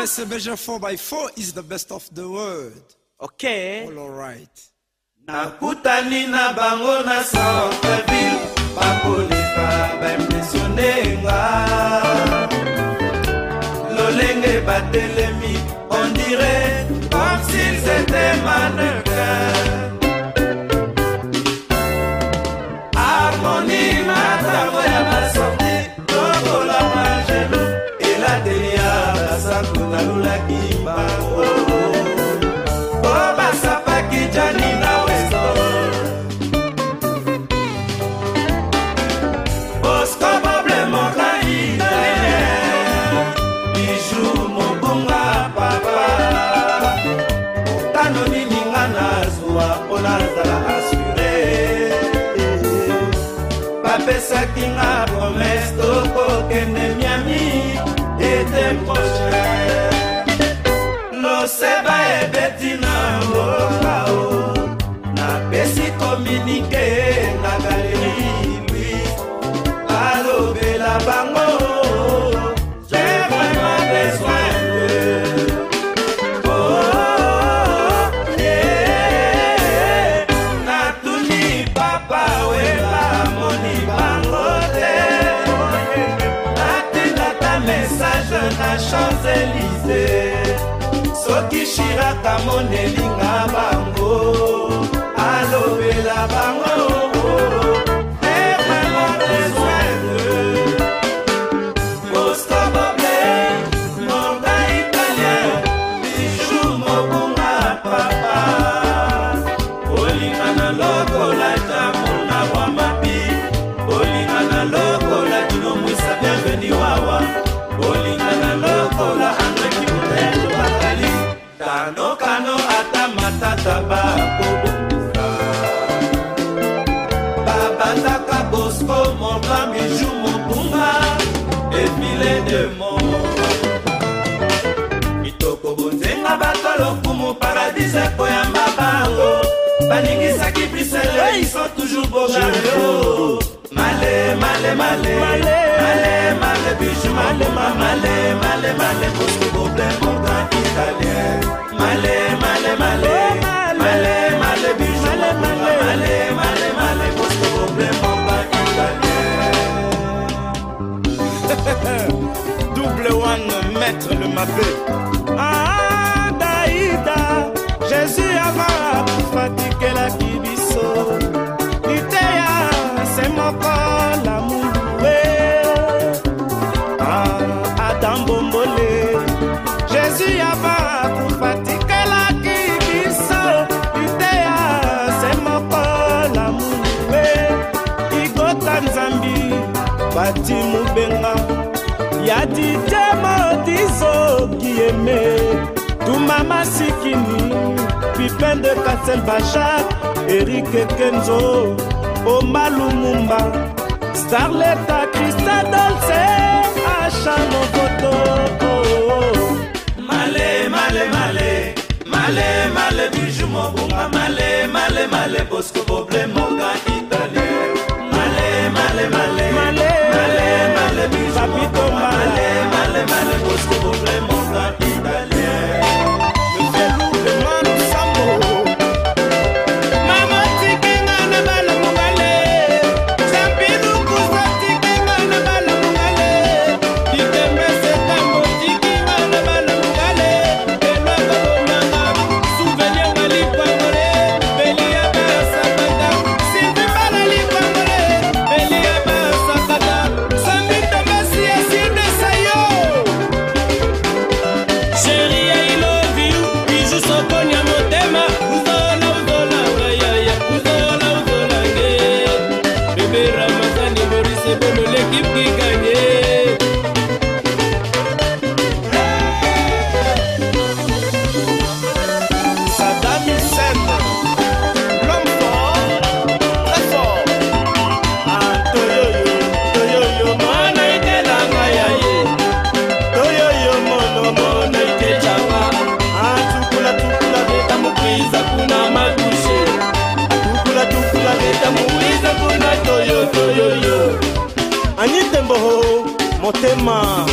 Best measure 4x4 is the best of the world. okay All alright. nakutani na bango na centreville bakoleka baimpressione nga lolenge batelemi on dirait comme s'ils étaient mannequins get done. Shiraka monelinga bango alobela bango paradise koyamba bango. Baningisaki brisele iso toujours bogayo male male male male male biju mobunga male male male bosco boble morga italien male male male male male biju mobunga male male male bosco boble morga italien double one maître le mabé fatikelaki biso. Liteya se moko lamulue ah, adam bombole. Jésus ava kufatikelaki biso. Liteya se moko lamulue igota nzambi bati mubenga. Ya dite modizo kieme tumama sikini pipen de kasel bachar erike kenzo omalumumba starleta krista dolce asha mokoto. Male male male male male biju mobunga male male male bosco boble moga if we ani tembo motema.